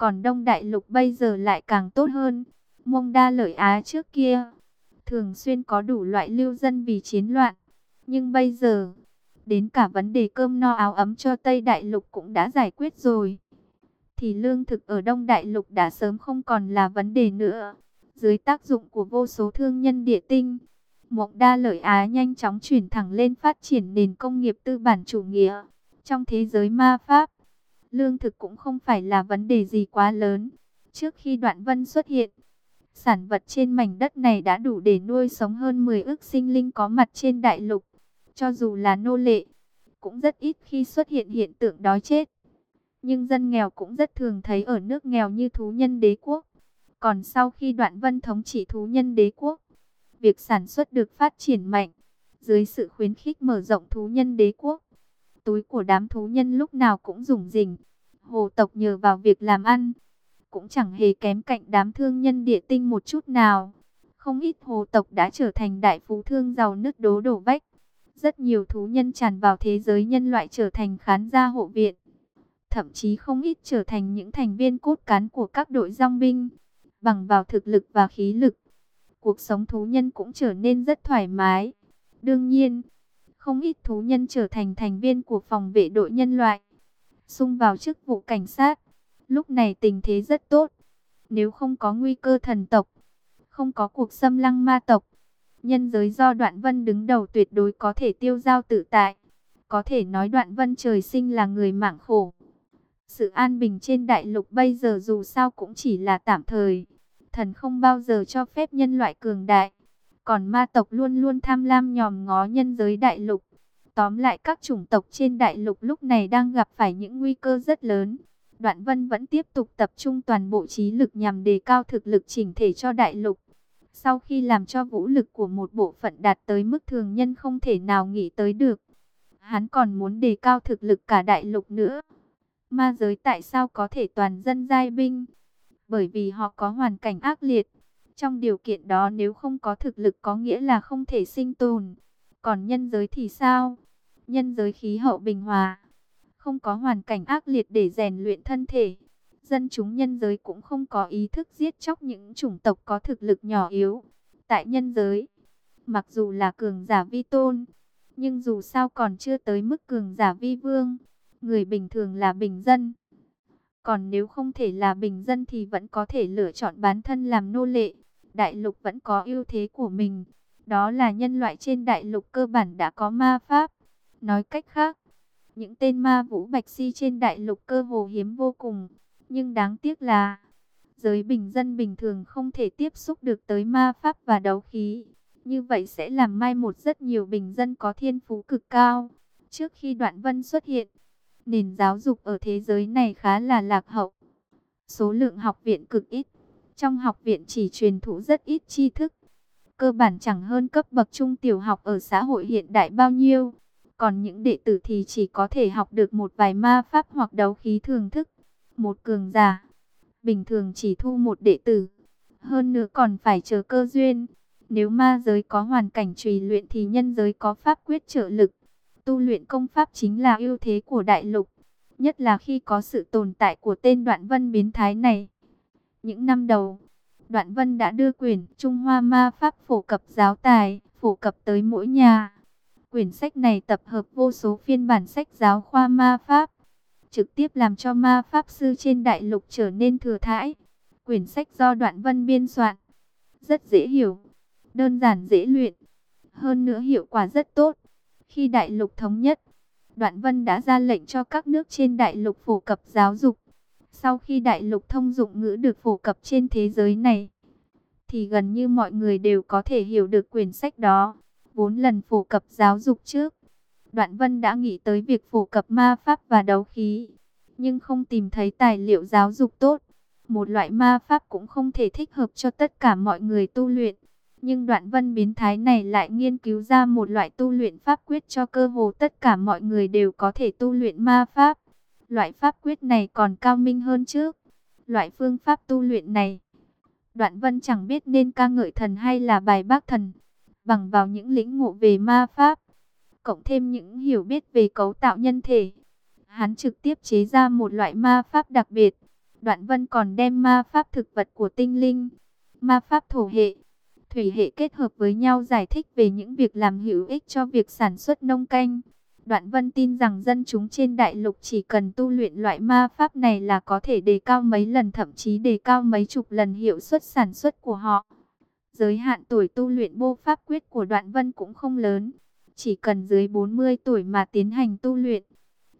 Còn Đông Đại Lục bây giờ lại càng tốt hơn. Mông đa lợi Á trước kia, thường xuyên có đủ loại lưu dân vì chiến loạn. Nhưng bây giờ, đến cả vấn đề cơm no áo ấm cho Tây Đại Lục cũng đã giải quyết rồi. Thì lương thực ở Đông Đại Lục đã sớm không còn là vấn đề nữa. Dưới tác dụng của vô số thương nhân địa tinh, Mộng đa lợi Á nhanh chóng chuyển thẳng lên phát triển nền công nghiệp tư bản chủ nghĩa. Trong thế giới ma pháp, lương thực cũng không phải là vấn đề gì quá lớn. Trước khi đoạn vân xuất hiện, sản vật trên mảnh đất này đã đủ để nuôi sống hơn 10 ước sinh linh có mặt trên đại lục. Cho dù là nô lệ, cũng rất ít khi xuất hiện hiện tượng đói chết. Nhưng dân nghèo cũng rất thường thấy ở nước nghèo như thú nhân đế quốc. Còn sau khi đoạn vân thống trị thú nhân đế quốc, việc sản xuất được phát triển mạnh. Dưới sự khuyến khích mở rộng thú nhân đế quốc, túi của đám thú nhân lúc nào cũng rủng rỉnh. Hồ tộc nhờ vào việc làm ăn, cũng chẳng hề kém cạnh đám thương nhân địa tinh một chút nào. Không ít hồ tộc đã trở thành đại phú thương giàu nứt đố đổ vách. Rất nhiều thú nhân tràn vào thế giới nhân loại trở thành khán gia hộ viện. Thậm chí không ít trở thành những thành viên cốt cán của các đội dòng binh. Bằng vào thực lực và khí lực, cuộc sống thú nhân cũng trở nên rất thoải mái. Đương nhiên, không ít thú nhân trở thành thành viên của phòng vệ đội nhân loại, xung vào chức vụ cảnh sát. Lúc này tình thế rất tốt. Nếu không có nguy cơ thần tộc, không có cuộc xâm lăng ma tộc, nhân giới do Đoạn Vân đứng đầu tuyệt đối có thể tiêu giao tự tại. Có thể nói Đoạn Vân trời sinh là người mạng khổ. Sự an bình trên đại lục bây giờ dù sao cũng chỉ là tạm thời thần không bao giờ cho phép nhân loại cường đại. Còn ma tộc luôn luôn tham lam nhòm ngó nhân giới đại lục. Tóm lại các chủng tộc trên đại lục lúc này đang gặp phải những nguy cơ rất lớn. Đoạn Vân vẫn tiếp tục tập trung toàn bộ trí lực nhằm đề cao thực lực chỉnh thể cho đại lục. Sau khi làm cho vũ lực của một bộ phận đạt tới mức thường nhân không thể nào nghĩ tới được, Hắn còn muốn đề cao thực lực cả đại lục nữa. Ma giới tại sao có thể toàn dân giai binh? Bởi vì họ có hoàn cảnh ác liệt. Trong điều kiện đó nếu không có thực lực có nghĩa là không thể sinh tồn. Còn nhân giới thì sao? Nhân giới khí hậu bình hòa. Không có hoàn cảnh ác liệt để rèn luyện thân thể. Dân chúng nhân giới cũng không có ý thức giết chóc những chủng tộc có thực lực nhỏ yếu. Tại nhân giới, mặc dù là cường giả vi tôn, nhưng dù sao còn chưa tới mức cường giả vi vương. Người bình thường là bình dân. Còn nếu không thể là bình dân thì vẫn có thể lựa chọn bán thân làm nô lệ. Đại lục vẫn có ưu thế của mình. Đó là nhân loại trên đại lục cơ bản đã có ma pháp. Nói cách khác, những tên ma vũ bạch si trên đại lục cơ hồ hiếm vô cùng. Nhưng đáng tiếc là, giới bình dân bình thường không thể tiếp xúc được tới ma pháp và đấu khí. Như vậy sẽ làm mai một rất nhiều bình dân có thiên phú cực cao. Trước khi đoạn vân xuất hiện, nền giáo dục ở thế giới này khá là lạc hậu. Số lượng học viện cực ít. Trong học viện chỉ truyền thụ rất ít tri thức. Cơ bản chẳng hơn cấp bậc trung tiểu học ở xã hội hiện đại bao nhiêu. Còn những đệ tử thì chỉ có thể học được một vài ma pháp hoặc đấu khí thường thức. Một cường giả, bình thường chỉ thu một đệ tử. Hơn nữa còn phải chờ cơ duyên. Nếu ma giới có hoàn cảnh trùy luyện thì nhân giới có pháp quyết trợ lực. Tu luyện công pháp chính là ưu thế của đại lục. Nhất là khi có sự tồn tại của tên đoạn vân biến thái này. Những năm đầu, đoạn vân đã đưa quyển Trung Hoa Ma Pháp phổ cập giáo tài, phổ cập tới mỗi nhà. Quyển sách này tập hợp vô số phiên bản sách giáo khoa ma pháp, trực tiếp làm cho ma pháp sư trên đại lục trở nên thừa thãi. Quyển sách do Đoạn Vân biên soạn, rất dễ hiểu, đơn giản dễ luyện, hơn nữa hiệu quả rất tốt. Khi đại lục thống nhất, Đoạn Vân đã ra lệnh cho các nước trên đại lục phổ cập giáo dục. Sau khi đại lục thông dụng ngữ được phổ cập trên thế giới này, thì gần như mọi người đều có thể hiểu được quyển sách đó. Bốn lần phổ cập giáo dục trước, Đoạn Vân đã nghĩ tới việc phổ cập ma pháp và đấu khí, nhưng không tìm thấy tài liệu giáo dục tốt. Một loại ma pháp cũng không thể thích hợp cho tất cả mọi người tu luyện. Nhưng đoạn vân biến thái này lại nghiên cứu ra một loại tu luyện pháp quyết cho cơ hồ tất cả mọi người đều có thể tu luyện ma pháp. Loại pháp quyết này còn cao minh hơn trước. Loại phương pháp tu luyện này, đoạn vân chẳng biết nên ca ngợi thần hay là bài bác thần. Bằng vào những lĩnh ngộ về ma pháp, cộng thêm những hiểu biết về cấu tạo nhân thể. Hắn trực tiếp chế ra một loại ma pháp đặc biệt. Đoạn vân còn đem ma pháp thực vật của tinh linh, ma pháp thổ hệ, thủy hệ kết hợp với nhau giải thích về những việc làm hữu ích cho việc sản xuất nông canh. Đoạn Vân tin rằng dân chúng trên đại lục chỉ cần tu luyện loại ma pháp này là có thể đề cao mấy lần thậm chí đề cao mấy chục lần hiệu suất sản xuất của họ. Giới hạn tuổi tu luyện bô pháp quyết của Đoạn Vân cũng không lớn, chỉ cần dưới 40 tuổi mà tiến hành tu luyện.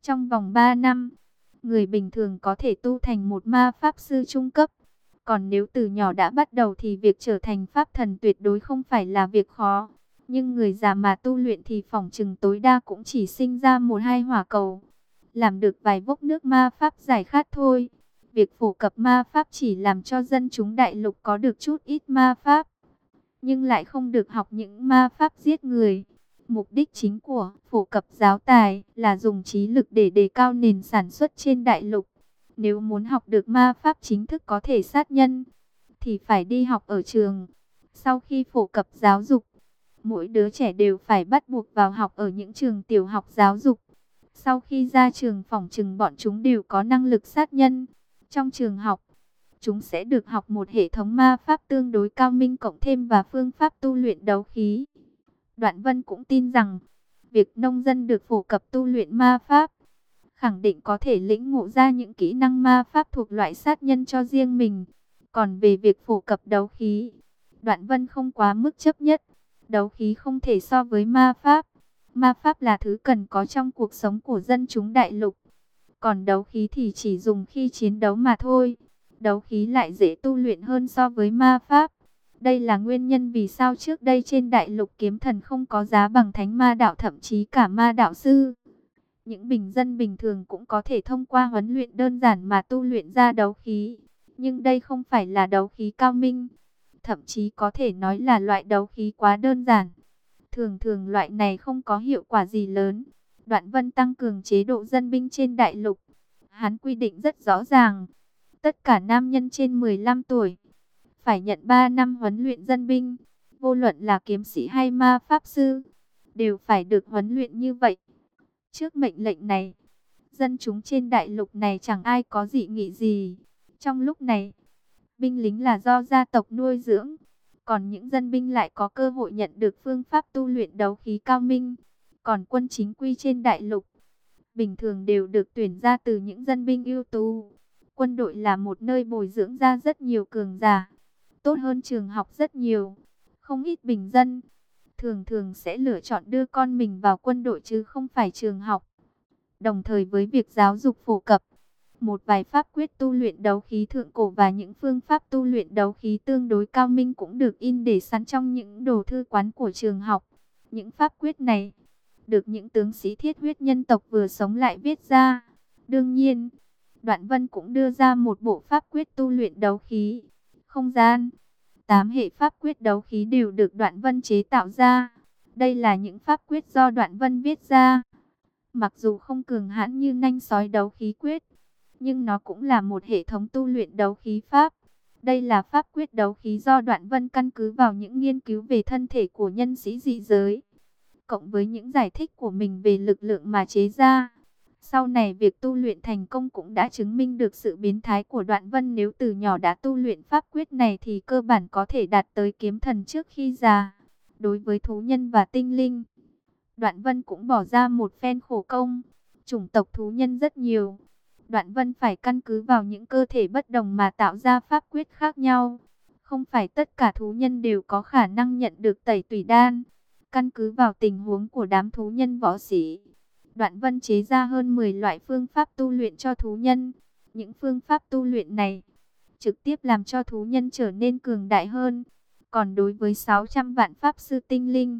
Trong vòng 3 năm, người bình thường có thể tu thành một ma pháp sư trung cấp. Còn nếu từ nhỏ đã bắt đầu thì việc trở thành pháp thần tuyệt đối không phải là việc khó. Nhưng người già mà tu luyện thì phòng trừng tối đa cũng chỉ sinh ra một hai hỏa cầu. Làm được vài vốc nước ma pháp giải khát thôi. Việc phổ cập ma pháp chỉ làm cho dân chúng đại lục có được chút ít ma pháp. Nhưng lại không được học những ma pháp giết người. Mục đích chính của phổ cập giáo tài là dùng trí lực để đề cao nền sản xuất trên đại lục. Nếu muốn học được ma pháp chính thức có thể sát nhân, thì phải đi học ở trường. Sau khi phổ cập giáo dục, mỗi đứa trẻ đều phải bắt buộc vào học ở những trường tiểu học giáo dục. Sau khi ra trường phòng trừng bọn chúng đều có năng lực sát nhân. Trong trường học, chúng sẽ được học một hệ thống ma pháp tương đối cao minh cộng thêm và phương pháp tu luyện đấu khí. Đoạn Vân cũng tin rằng, việc nông dân được phổ cập tu luyện ma pháp, khẳng định có thể lĩnh ngộ ra những kỹ năng ma pháp thuộc loại sát nhân cho riêng mình. Còn về việc phổ cập đấu khí, Đoạn Vân không quá mức chấp nhất. Đấu khí không thể so với ma pháp. Ma pháp là thứ cần có trong cuộc sống của dân chúng đại lục. Còn đấu khí thì chỉ dùng khi chiến đấu mà thôi. Đấu khí lại dễ tu luyện hơn so với ma pháp. Đây là nguyên nhân vì sao trước đây trên đại lục kiếm thần không có giá bằng thánh ma đạo, thậm chí cả ma đạo sư. Những bình dân bình thường cũng có thể thông qua huấn luyện đơn giản mà tu luyện ra đấu khí. Nhưng đây không phải là đấu khí cao minh. Thậm chí có thể nói là loại đấu khí quá đơn giản. Thường thường loại này không có hiệu quả gì lớn. Đoạn Vân tăng cường chế độ dân binh trên đại lục. Hắn quy định rất rõ ràng, tất cả nam nhân trên 15 tuổi phải nhận 3 năm huấn luyện dân binh, vô luận là kiếm sĩ hay ma pháp sư, đều phải được huấn luyện như vậy. Trước mệnh lệnh này, dân chúng trên đại lục này chẳng ai có dị nghị gì. Trong lúc này, binh lính là do gia tộc nuôi dưỡng, còn những dân binh lại có cơ hội nhận được phương pháp tu luyện đấu khí cao minh. Còn quân chính quy trên đại lục, bình thường đều được tuyển ra từ những dân binh ưu tú. Quân đội là một nơi bồi dưỡng ra rất nhiều cường giả, tốt hơn trường học rất nhiều. Không ít bình dân, thường thường sẽ lựa chọn đưa con mình vào quân đội chứ không phải trường học. Đồng thời với việc giáo dục phổ cập, một vài pháp quyết tu luyện đấu khí thượng cổ và những phương pháp tu luyện đấu khí tương đối cao minh cũng được in để sẵn trong những đồ thư quán của trường học. Những pháp quyết này được những tướng sĩ thiết huyết nhân tộc vừa sống lại viết ra. Đương nhiên, Đoạn Vân cũng đưa ra một bộ pháp quyết tu luyện đấu khí, không gian. Tám hệ pháp quyết đấu khí đều được Đoạn Vân chế tạo ra. Đây là những pháp quyết do Đoạn Vân viết ra. Mặc dù không cường hãn như nanh sói đấu khí quyết, nhưng nó cũng là một hệ thống tu luyện đấu khí pháp. Đây là pháp quyết đấu khí do Đoạn Vân căn cứ vào những nghiên cứu về thân thể của nhân sĩ dị giới, cộng với những giải thích của mình về lực lượng mà chế ra. Sau này việc tu luyện thành công cũng đã chứng minh được sự biến thái của Đoạn Vân nếu từ nhỏ đã tu luyện pháp quyết này thì cơ bản có thể đạt tới kiếm thần trước khi già. Đối với thú nhân và tinh linh, Đoạn Vân cũng bỏ ra một phen khổ công. Chủng tộc thú nhân rất nhiều. Đoạn Vân phải căn cứ vào những cơ thể bất đồng mà tạo ra pháp quyết khác nhau. Không phải tất cả thú nhân đều có khả năng nhận được tẩy tùy đan. Căn cứ vào tình huống của đám thú nhân võ sĩ, Đoạn Vân chế ra hơn 10 loại phương pháp tu luyện cho thú nhân. Những phương pháp tu luyện này trực tiếp làm cho thú nhân trở nên cường đại hơn. Còn đối với 600 vạn pháp sư tinh linh,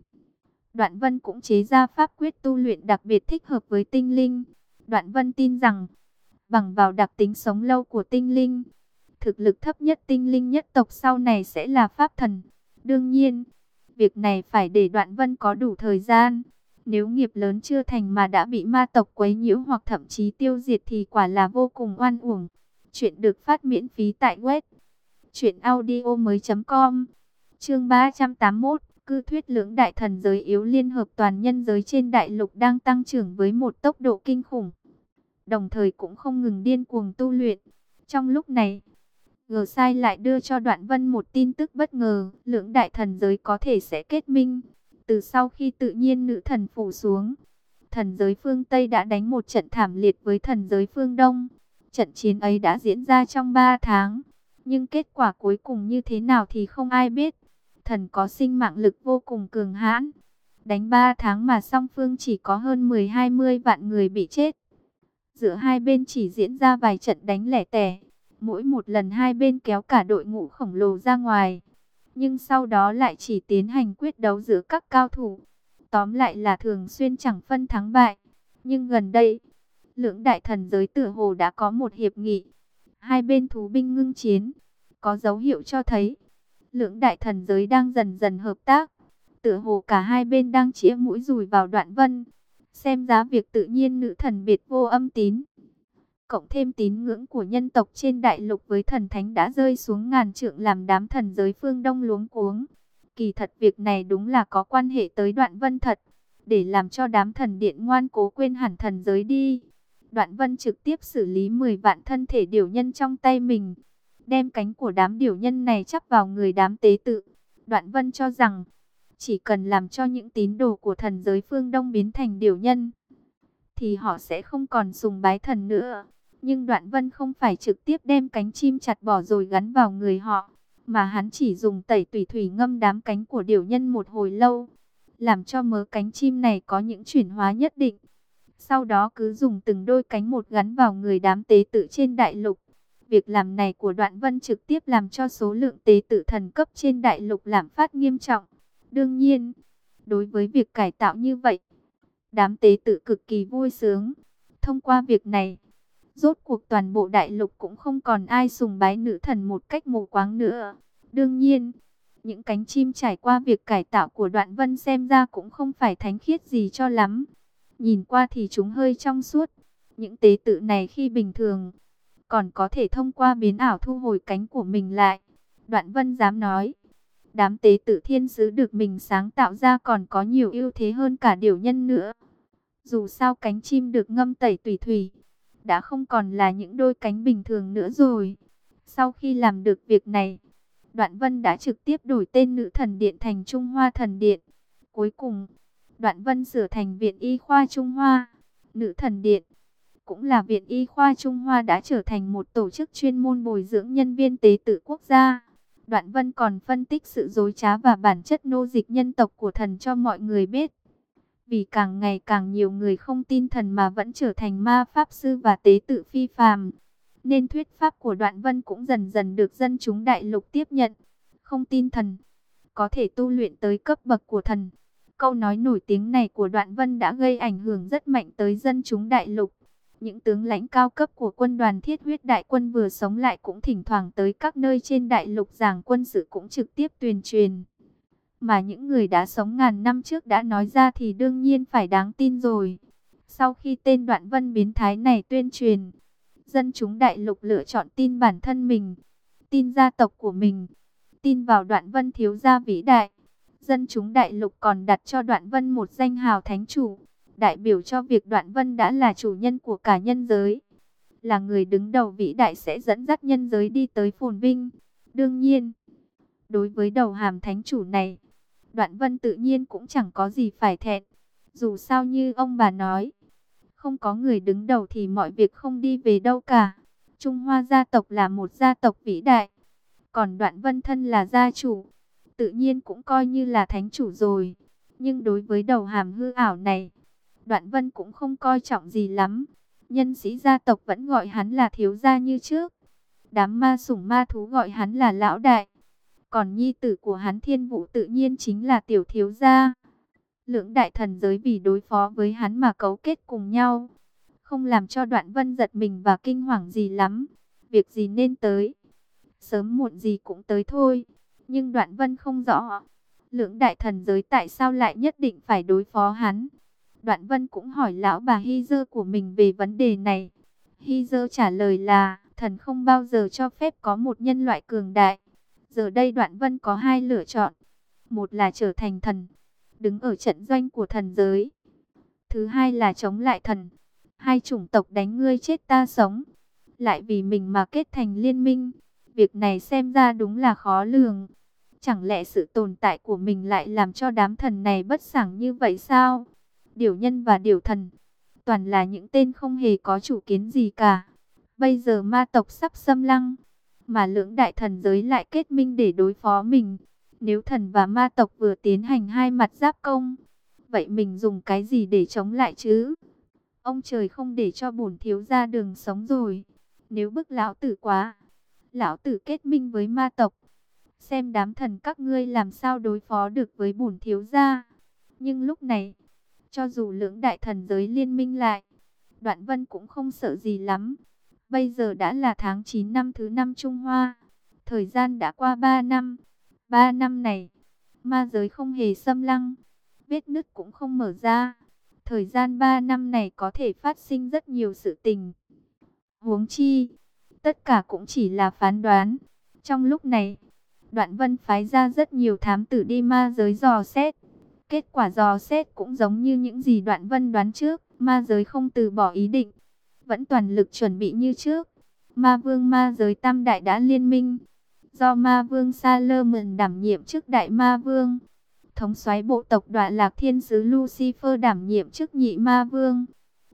Đoạn Vân cũng chế ra pháp quyết tu luyện đặc biệt thích hợp với tinh linh. Đoạn Vân tin rằng, bằng vào đặc tính sống lâu của tinh linh, thực lực thấp nhất tinh linh nhất tộc sau này sẽ là pháp thần. Đương nhiên, việc này phải để Đoạn Vân có đủ thời gian. Nếu nghiệp lớn chưa thành mà đã bị ma tộc quấy nhiễu hoặc thậm chí tiêu diệt thì quả là vô cùng oan uổng. Chuyện được phát miễn phí tại web truyệnaudiomoi.com. Chương 381 cư thuyết lưỡng đại thần giới yếu liên hợp toàn nhân giới trên đại lục đang tăng trưởng với một tốc độ kinh khủng. Đồng thời cũng không ngừng điên cuồng tu luyện. Trong lúc này, Gờ sai lại đưa cho Đoạn Vân một tin tức bất ngờ, lưỡng đại thần giới có thể sẽ kết minh. Từ sau khi tự nhiên nữ thần phủ xuống, thần giới phương Tây đã đánh một trận thảm liệt với thần giới phương Đông. Trận chiến ấy đã diễn ra trong 3 tháng, nhưng kết quả cuối cùng như thế nào thì không ai biết thần có sinh mạng lực vô cùng cường hãn. Đánh 3 tháng mà song phương chỉ có hơn 10-20 vạn người bị chết. Giữa hai bên chỉ diễn ra vài trận đánh lẻ tẻ. Mỗi một lần hai bên kéo cả đội ngũ khổng lồ ra ngoài. Nhưng sau đó lại chỉ tiến hành quyết đấu giữa các cao thủ. Tóm lại là thường xuyên chẳng phân thắng bại. Nhưng gần đây, lưỡng đại thần giới tử hồ đã có một hiệp nghị. Hai bên thú binh ngưng chiến. Có dấu hiệu cho thấy lưỡng đại thần giới đang dần dần hợp tác. Tựa hồ cả hai bên đang chĩa mũi rùi vào đoạn vân. Xem giá việc tự nhiên nữ thần biệt vô âm tín. Cộng thêm tín ngưỡng của nhân tộc trên đại lục với thần thánh đã rơi xuống ngàn trượng làm đám thần giới phương đông luống cuống. Kỳ thật việc này đúng là có quan hệ tới đoạn vân thật. Để làm cho đám thần điện ngoan cố quên hẳn thần giới đi. Đoạn vân trực tiếp xử lý 10 vạn thân thể điều nhân trong tay mình đem cánh của đám điều nhân này chắp vào người đám tế tự. Đoạn vân cho rằng, chỉ cần làm cho những tín đồ của thần giới phương Đông biến thành điều nhân, thì họ sẽ không còn sùng bái thần nữa. Nhưng đoạn vân không phải trực tiếp đem cánh chim chặt bỏ rồi gắn vào người họ, mà hắn chỉ dùng tẩy tùy thủy ngâm đám cánh của điều nhân một hồi lâu, làm cho mớ cánh chim này có những chuyển hóa nhất định. Sau đó cứ dùng từng đôi cánh một gắn vào người đám tế tự trên đại lục. Việc làm này của Đoạn Vân trực tiếp làm cho số lượng tế tự thần cấp trên đại lục lạm phát nghiêm trọng. Đương nhiên, đối với việc cải tạo như vậy, đám tế tự cực kỳ vui sướng. Thông qua việc này, rốt cuộc toàn bộ đại lục cũng không còn ai sùng bái nữ thần một cách mù quáng nữa. Đương nhiên, những cánh chim trải qua việc cải tạo của Đoạn Vân xem ra cũng không phải thánh khiết gì cho lắm. Nhìn qua thì chúng hơi trong suốt. Những tế tự này khi bình thường, còn có thể thông qua biến ảo thu hồi cánh của mình lại. Đoạn vân dám nói, đám tế tự thiên sứ được mình sáng tạo ra còn có nhiều ưu thế hơn cả điều nhân nữa. Dù sao cánh chim được ngâm tẩy tùy thủy, đã không còn là những đôi cánh bình thường nữa rồi. Sau khi làm được việc này, Đoạn Vân đã trực tiếp đổi tên nữ thần điện thành Trung Hoa thần điện. Cuối cùng, Đoạn Vân sửa thành Viện Y khoa Trung Hoa. Nữ thần điện cũng là Viện Y khoa Trung Hoa đã trở thành một tổ chức chuyên môn bồi dưỡng nhân viên tế tự quốc gia. Đoạn Vân còn phân tích sự dối trá và bản chất nô dịch nhân tộc của thần cho mọi người biết. Vì càng ngày càng nhiều người không tin thần mà vẫn trở thành ma pháp sư và tế tự phi phàm, nên thuyết pháp của Đoạn Vân cũng dần dần được dân chúng đại lục tiếp nhận. Không tin thần, có thể tu luyện tới cấp bậc của thần. Câu nói nổi tiếng này của Đoạn Vân đã gây ảnh hưởng rất mạnh tới dân chúng đại lục. Những tướng lãnh cao cấp của quân đoàn thiết huyết đại quân vừa sống lại cũng thỉnh thoảng tới các nơi trên đại lục giảng quân sự cũng trực tiếp tuyên truyền. Mà những người đã sống ngàn năm trước đã nói ra thì đương nhiên phải đáng tin rồi. Sau khi tên đoạn vân biến thái này tuyên truyền, dân chúng đại lục lựa chọn tin bản thân mình, tin gia tộc của mình, tin vào đoạn vân thiếu gia vĩ đại. Dân chúng đại lục còn đặt cho đoạn vân một danh hào thánh chủ đại biểu cho việc Đoạn Vân đã là chủ nhân của cả nhân giới. Là người đứng đầu vĩ đại sẽ dẫn dắt nhân giới đi tới phồn vinh. Đương nhiên, đối với đầu hàm thánh chủ này, Đoạn Vân tự nhiên cũng chẳng có gì phải thẹn. Dù sao như ông bà nói, không có người đứng đầu thì mọi việc không đi về đâu cả. Trung Hoa gia tộc là một gia tộc vĩ đại, còn Đoạn Vân thân là gia chủ, tự nhiên cũng coi như là thánh chủ rồi. Nhưng đối với đầu hàm hư ảo này, Đoạn Vân cũng không coi trọng gì lắm. Nhân sĩ gia tộc vẫn gọi hắn là thiếu gia như trước. Đám ma sủng ma thú gọi hắn là lão đại. Còn nhi tử của hắn thiên vũ tự nhiên chính là tiểu thiếu gia. Lưỡng đại thần giới vì đối phó với hắn mà cấu kết cùng nhau. Không làm cho đoạn vân giật mình và kinh hoàng gì lắm. Việc gì nên tới. Sớm muộn gì cũng tới thôi. Nhưng đoạn vân không rõ. Lưỡng đại thần giới tại sao lại nhất định phải đối phó hắn. Đoạn Vân cũng hỏi lão bà Hy Dơ của mình về vấn đề này. Hy Dơ trả lời là, thần không bao giờ cho phép có một nhân loại cường đại. Giờ đây Đoạn Vân có hai lựa chọn. Một là trở thành thần, đứng ở trận doanh của thần giới. Thứ hai là chống lại thần. Hai chủng tộc đánh ngươi chết ta sống. Lại vì mình mà kết thành liên minh. Việc này xem ra đúng là khó lường. Chẳng lẽ sự tồn tại của mình lại làm cho đám thần này bất sảng như vậy sao? Điều nhân và điều thần, toàn là những tên không hề có chủ kiến gì cả. Bây giờ ma tộc sắp xâm lăng, mà lưỡng đại thần giới lại kết minh để đối phó mình. Nếu thần và ma tộc vừa tiến hành hai mặt giáp công, vậy mình dùng cái gì để chống lại chứ? Ông trời không để cho bổn thiếu ra đường sống rồi. Nếu bức lão tử quá, lão tử kết minh với ma tộc. Xem đám thần các ngươi làm sao đối phó được với bổn thiếu gia. Nhưng lúc này, cho dù lưỡng đại thần giới liên minh lại, Đoạn Vân cũng không sợ gì lắm. Bây giờ đã là tháng 9 năm thứ năm Trung Hoa. Thời gian đã qua 3 năm. 3 năm này, ma giới không hề xâm lăng. Vết nứt cũng không mở ra. Thời gian 3 năm này có thể phát sinh rất nhiều sự tình. Huống chi, tất cả cũng chỉ là phán đoán. Trong lúc này, Đoạn Vân phái ra rất nhiều thám tử đi ma giới dò xét. Kết quả dò xét cũng giống như những gì đoạn vân đoán trước, ma giới không từ bỏ ý định, vẫn toàn lực chuẩn bị như trước. Ma vương ma giới tam đại đã liên minh, do ma vương Sa Lơ mượn đảm nhiệm chức đại ma vương. Thống soái bộ tộc đoạn lạc thiên sứ Lucifer đảm nhiệm chức nhị ma vương.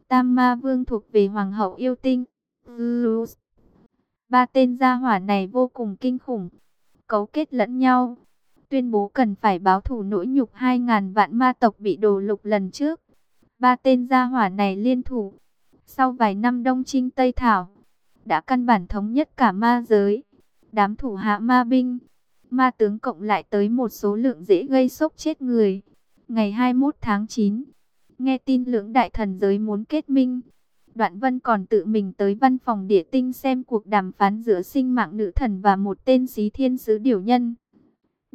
Tam ma vương thuộc về hoàng hậu yêu tinh. Ba tên gia hỏa này vô cùng kinh khủng, cấu kết lẫn nhau tuyên bố cần phải báo thủ nỗi nhục 2.000 vạn ma tộc bị đồ lục lần trước. Ba tên gia hỏa này liên thủ, sau vài năm đông trinh Tây Thảo, đã căn bản thống nhất cả ma giới. Đám thủ hạ ma binh, ma tướng cộng lại tới một số lượng dễ gây sốc chết người. Ngày 21 tháng 9, nghe tin lưỡng đại thần giới muốn kết minh, Đoạn Vân còn tự mình tới văn phòng địa tinh xem cuộc đàm phán giữa sinh mạng nữ thần và một tên xí thiên sứ điều nhân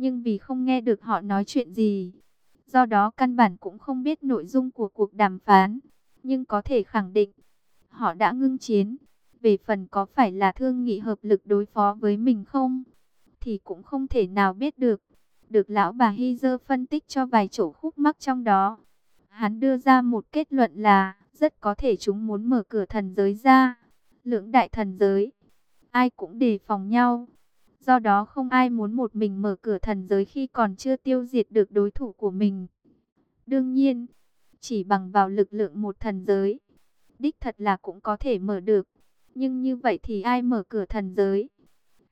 nhưng vì không nghe được họ nói chuyện gì, Do đó căn bản cũng không biết nội dung của cuộc đàm phán. Nhưng có thể khẳng định, họ đã ngưng chiến. Về phần có phải là thương nghị hợp lực đối phó với mình không? Thì cũng không thể nào biết được. Được lão bà Hy Dơ phân tích cho vài chỗ khúc mắc trong đó. Hắn đưa ra một kết luận là, rất có thể chúng muốn mở cửa thần giới ra. Lưỡng đại thần giới, ai cũng đề phòng nhau. Do đó không ai muốn một mình mở cửa thần giới khi còn chưa tiêu diệt được đối thủ của mình. Đương nhiên, chỉ bằng vào lực lượng một thần giới, đích thật là cũng có thể mở được. Nhưng như vậy thì ai mở cửa thần giới?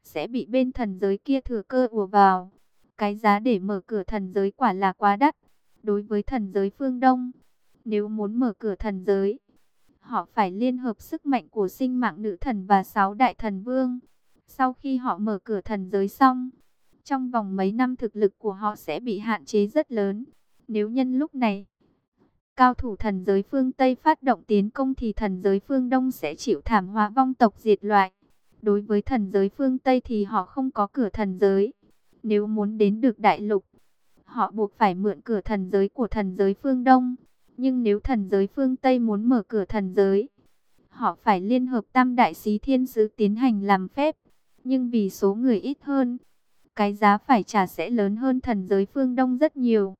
Sẽ bị bên thần giới kia thừa cơ ùa vào. Cái giá để mở cửa thần giới quả là quá đắt. Đối với thần giới phương Đông, nếu muốn mở cửa thần giới, họ phải liên hợp sức mạnh của sinh mạng nữ thần và sáu đại thần vương. Sau khi họ mở cửa thần giới xong, trong vòng mấy năm thực lực của họ sẽ bị hạn chế rất lớn. Nếu nhân lúc này, cao thủ thần giới phương Tây phát động tiến công thì thần giới phương Đông sẽ chịu thảm họa vong tộc diệt loại. Đối với thần giới phương Tây thì họ không có cửa thần giới. Nếu muốn đến được đại lục, họ buộc phải mượn cửa thần giới của thần giới phương Đông. Nhưng nếu thần giới phương Tây muốn mở cửa thần giới, họ phải liên hợp tam đại sĩ thiên sứ tiến hành làm phép. Nhưng vì số người ít hơn, cái giá phải trả sẽ lớn hơn thần giới phương Đông rất nhiều.